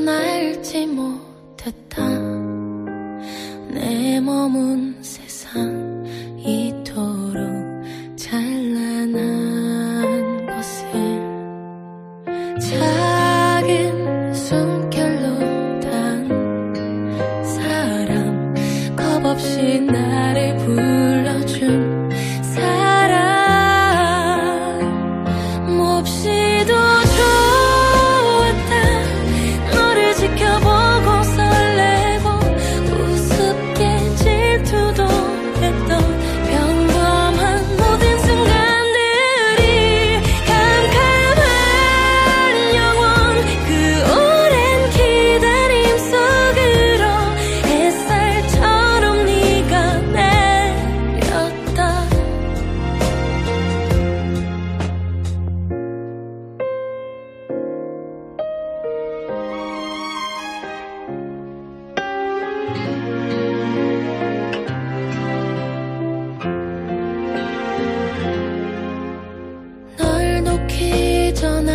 넌 알지 못했다. 내 몸은 세상 이토록 찬란한 곳을 작은 숨결로 단 사람 겁없이 나를 부르 널 놓기 전